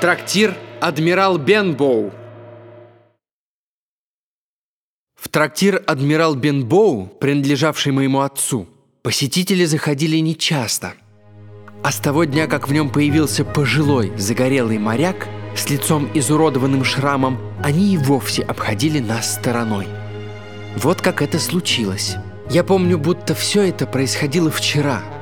Трактир «Адмирал Бенбоу». В трактир «Адмирал Бенбоу», принадлежавший моему отцу, посетители заходили нечасто. А с того дня, как в нем появился пожилой, загорелый моряк с лицом изуродованным шрамом, они и вовсе обходили нас стороной. Вот как это случилось. Я помню, будто все это происходило вчера –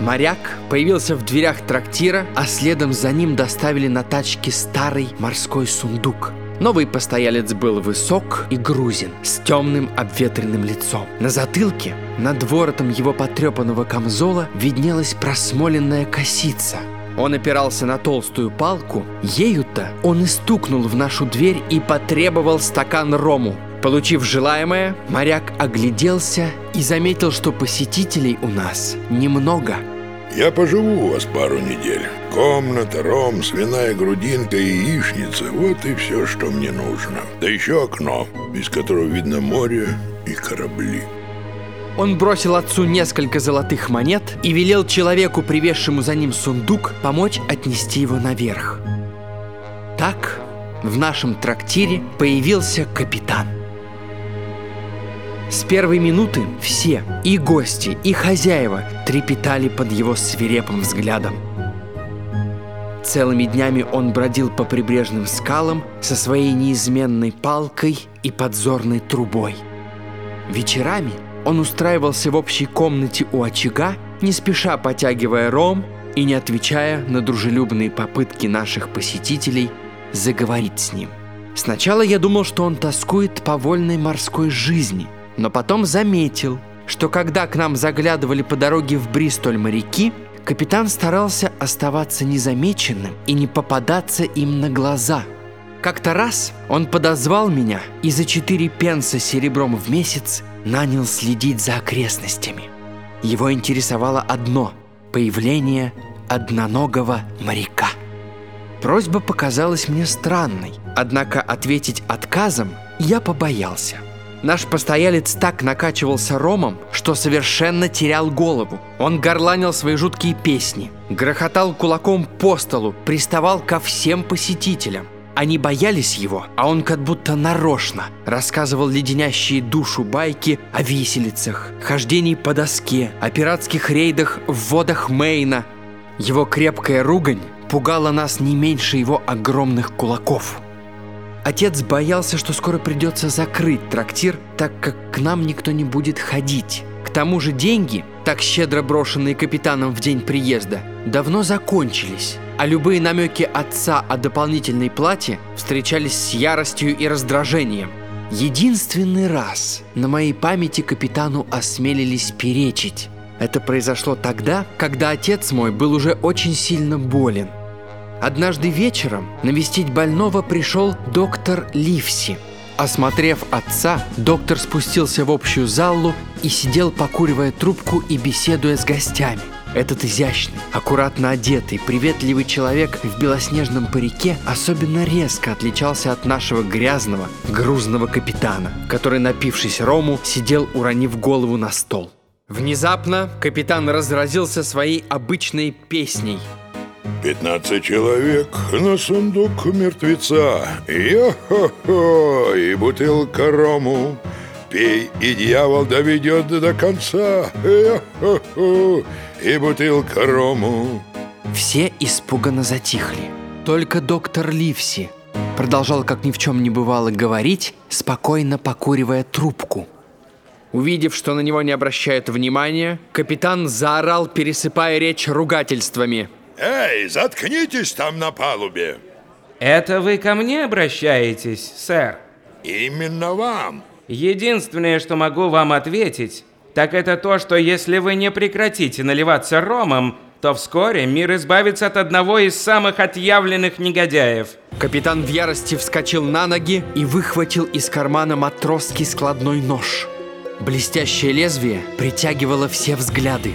Моряк появился в дверях трактира, а следом за ним доставили на тачке старый морской сундук. Новый постоялец был высок и грузин, с темным обветренным лицом. На затылке, над воротом его потрепанного камзола, виднелась просмоленная косица. Он опирался на толстую палку, ею-то он и стукнул в нашу дверь и потребовал стакан рому. Получив желаемое, моряк огляделся и заметил, что посетителей у нас немного. Я поживу у вас пару недель. Комната, ром, свиная грудинка и яичница – вот и все, что мне нужно. Да еще окно, из которого видно море и корабли. Он бросил отцу несколько золотых монет и велел человеку, привезшему за ним сундук, помочь отнести его наверх. Так в нашем трактире появился капитан – с первой минуты все, и гости, и хозяева, трепетали под его свирепым взглядом. Целыми днями он бродил по прибрежным скалам со своей неизменной палкой и подзорной трубой. Вечерами он устраивался в общей комнате у очага, не спеша потягивая ром и не отвечая на дружелюбные попытки наших посетителей заговорить с ним. Сначала я думал, что он тоскует по вольной морской жизни – но потом заметил, что когда к нам заглядывали по дороге в Бристоль моряки, капитан старался оставаться незамеченным и не попадаться им на глаза. Как-то раз он подозвал меня и за четыре пенса серебром в месяц нанял следить за окрестностями. Его интересовало одно – появление одноногого моряка. Просьба показалась мне странной, однако ответить отказом я побоялся – Наш постоялец так накачивался ромом, что совершенно терял голову. Он горланил свои жуткие песни, грохотал кулаком по столу, приставал ко всем посетителям. Они боялись его, а он как будто нарочно рассказывал леденящие душу байки о виселицах, хождении по доске, о пиратских рейдах в водах Мейна. Его крепкая ругань пугала нас не меньше его огромных кулаков. Отец боялся, что скоро придется закрыть трактир, так как к нам никто не будет ходить. К тому же деньги, так щедро брошенные капитаном в день приезда, давно закончились, а любые намеки отца о дополнительной плате встречались с яростью и раздражением. Единственный раз на моей памяти капитану осмелились перечить. Это произошло тогда, когда отец мой был уже очень сильно болен – Однажды вечером навестить больного пришел доктор Ливси. Осмотрев отца, доктор спустился в общую залу и сидел, покуривая трубку и беседуя с гостями. Этот изящный, аккуратно одетый, приветливый человек в белоснежном парике особенно резко отличался от нашего грязного, грузного капитана, который, напившись рому, сидел, уронив голову на стол. Внезапно капитан разразился своей обычной песней – Пятнадцать человек на сундук мертвеца. Йо-хо-хо, и бутылка рому. Пей, и дьявол доведет до конца. Йо-хо-хо, и бутылка рому. Все испуганно затихли. Только доктор Ливси продолжал, как ни в чем не бывало, говорить, спокойно покуривая трубку. Увидев, что на него не обращают внимания, капитан заорал, пересыпая речь ругательствами – Эй, заткнитесь там на палубе. Это вы ко мне обращаетесь, сэр? Именно вам. Единственное, что могу вам ответить, так это то, что если вы не прекратите наливаться ромом, то вскоре мир избавится от одного из самых отъявленных негодяев. Капитан в ярости вскочил на ноги и выхватил из кармана матросский складной нож. Блестящее лезвие притягивало все взгляды.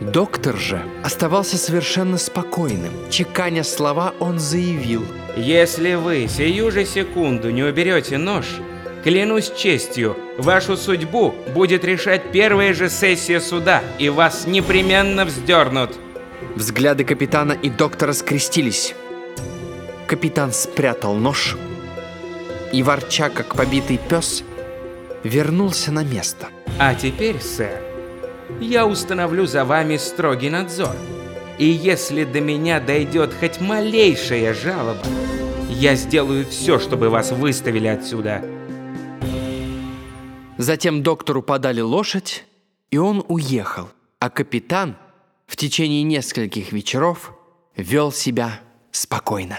Доктор же оставался совершенно спокойным. Чеканя слова, он заявил. «Если вы сию же секунду не уберете нож, клянусь честью, вашу судьбу будет решать первая же сессия суда, и вас непременно вздернут». Взгляды капитана и доктора скрестились. Капитан спрятал нож и, ворча, как побитый пес, вернулся на место. А теперь, сэр, я установлю за вами строгий надзор. И если до меня дойдет хоть малейшая жалоба, я сделаю все, чтобы вас выставили отсюда. Затем доктору подали лошадь, и он уехал, а капитан в течение нескольких вечеров вел себя спокойно.